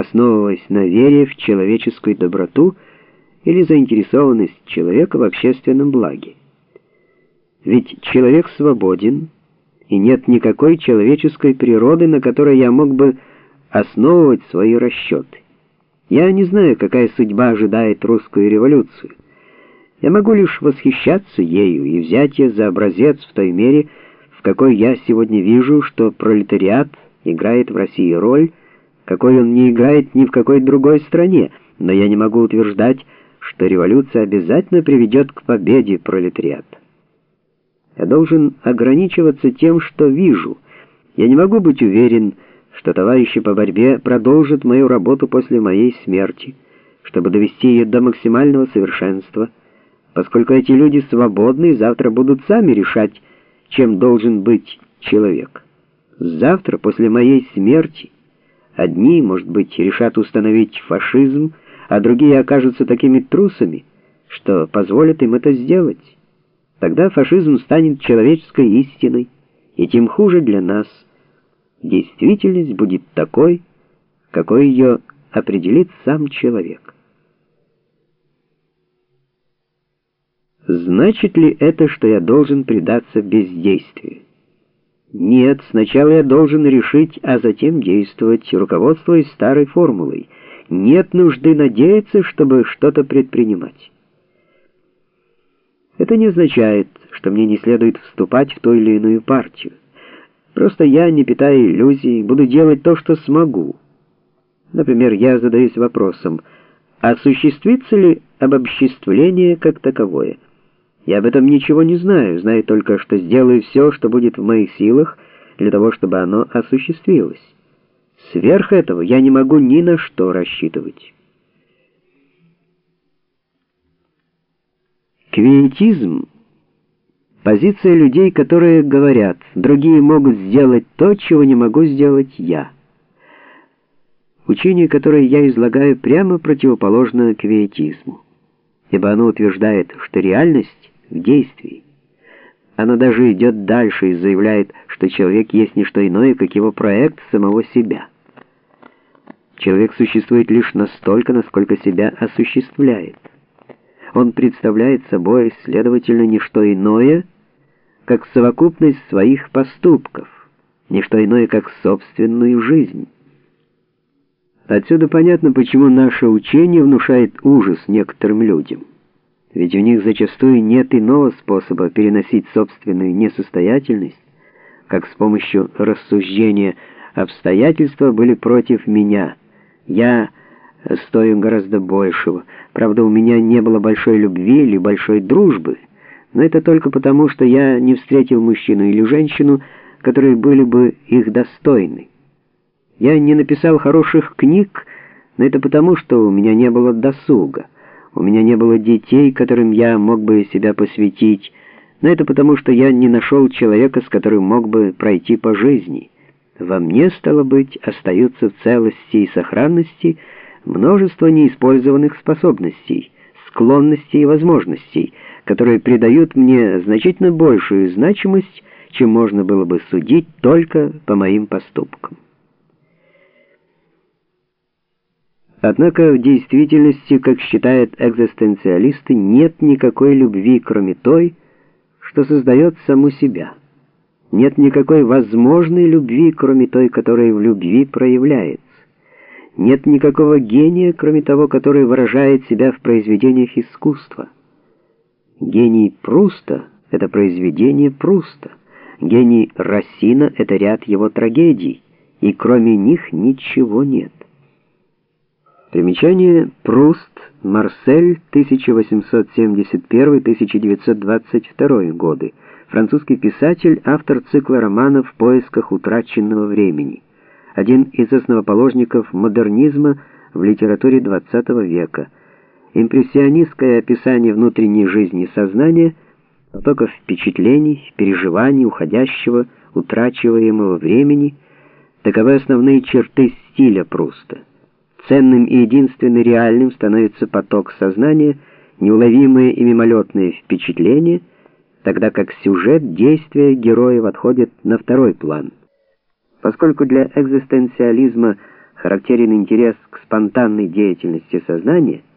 основываясь на вере в человеческую доброту или заинтересованность человека в общественном благе. Ведь человек свободен, и нет никакой человеческой природы, на которой я мог бы основывать свои расчеты. Я не знаю, какая судьба ожидает русскую революцию. Я могу лишь восхищаться ею и взять ее за образец в той мере, в какой я сегодня вижу, что пролетариат играет в России роль, какой он не играет ни в какой другой стране, но я не могу утверждать, что революция обязательно приведет к победе пролетариата. Я должен ограничиваться тем, что вижу. Я не могу быть уверен, что товарищи по борьбе продолжат мою работу после моей смерти, чтобы довести ее до максимального совершенства, поскольку эти люди свободны и завтра будут сами решать, чем должен быть человек. Завтра, после моей смерти, одни, может быть, решат установить фашизм, а другие окажутся такими трусами, что позволят им это сделать. Тогда фашизм станет человеческой истиной, и тем хуже для нас. Действительность будет такой, какой ее определит сам человек. Значит ли это, что я должен предаться бездействию? Нет, сначала я должен решить, а затем действовать, руководствуясь старой формулой. Нет нужды надеяться, чтобы что-то предпринимать. Это не означает, что мне не следует вступать в ту или иную партию. Просто я, не питая иллюзий, буду делать то, что смогу. Например, я задаюсь вопросом, осуществится ли обобществление как таковое? Я об этом ничего не знаю, знаю только, что сделаю все, что будет в моих силах, для того, чтобы оно осуществилось. Сверх этого я не могу ни на что рассчитывать. Квиетизм — позиция людей, которые говорят, другие могут сделать то, чего не могу сделать я. Учение, которое я излагаю, прямо противоположно квиетизму, ибо оно утверждает, что реальность в действии. Оно даже идет дальше и заявляет, что человек есть не что иное, как его проект самого себя. Человек существует лишь настолько, насколько себя осуществляет. Он представляет собой, следовательно, не что иное, как совокупность своих поступков, не что иное, как собственную жизнь. Отсюда понятно, почему наше учение внушает ужас некоторым людям. Ведь у них зачастую нет иного способа переносить собственную несостоятельность, как с помощью рассуждения обстоятельства были против меня. Я стою гораздо большего. Правда, у меня не было большой любви или большой дружбы, но это только потому, что я не встретил мужчину или женщину, которые были бы их достойны. Я не написал хороших книг, но это потому, что у меня не было досуга. У меня не было детей, которым я мог бы себя посвятить, но это потому, что я не нашел человека, с которым мог бы пройти по жизни. Во мне, стало быть, остаются в целости и сохранности – множество неиспользованных способностей, склонностей и возможностей, которые придают мне значительно большую значимость, чем можно было бы судить только по моим поступкам. Однако в действительности, как считают экзистенциалисты, нет никакой любви, кроме той, что создает саму себя. Нет никакой возможной любви, кроме той, которая в любви проявляется. Нет никакого гения, кроме того, который выражает себя в произведениях искусства. Гений Пруста — это произведение Пруста. Гений Рассина — это ряд его трагедий, и кроме них ничего нет. Примечание Пруст, Марсель, 1871-1922 годы. Французский писатель, автор цикла романов «В поисках утраченного времени» один из основоположников модернизма в литературе XX века. Импрессионистское описание внутренней жизни сознания, потоков впечатлений, переживаний, уходящего, утрачиваемого времени – таковы основные черты стиля Пруста. Ценным и единственно реальным становится поток сознания, неуловимые и мимолетные впечатления, тогда как сюжет действия героев отходит на второй план – Поскольку для экзистенциализма характерен интерес к спонтанной деятельности сознания –